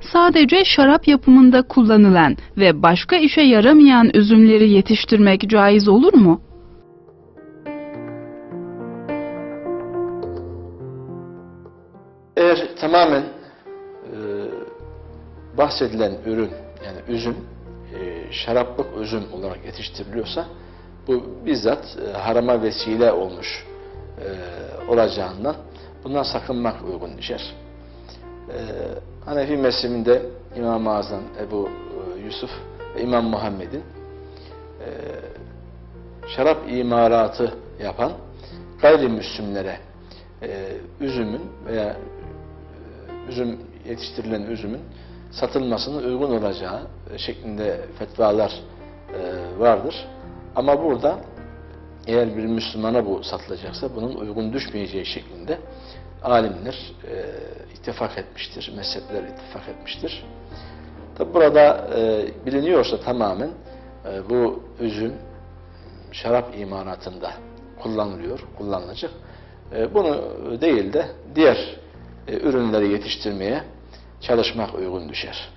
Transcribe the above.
Sadece şarap yapımında kullanılan ve başka işe yaramayan üzümleri yetiştirmek caiz olur mu? Eğer tamamen e, bahsedilen ürün yani üzüm e, şaraplık üzüm olarak yetiştiriliyorsa bu bizzat e, harama vesile olmuş e, olacağından bundan sakınmak uygun düşer. E, Hanefi mezhebinde İmam-ı Azam Ebu e, Yusuf ve İmam Muhammed'in e, şarap imaratı yapan gayrimüslimlere e, üzümün veya üzüm yetiştirilen üzümün satılmasının uygun olacağı şeklinde fetvalar vardır. Ama burada eğer bir Müslümana bu satılacaksa bunun uygun düşmeyeceği şeklinde alimler e, ittifak etmiştir, mezhepler ittifak etmiştir. Tabi burada e, biliniyorsa tamamen e, bu üzüm şarap imaratında kullanılıyor, kullanılacak. E, bunu değil de diğer e, ürünleri yetiştirmeye çalışmak uygun düşer.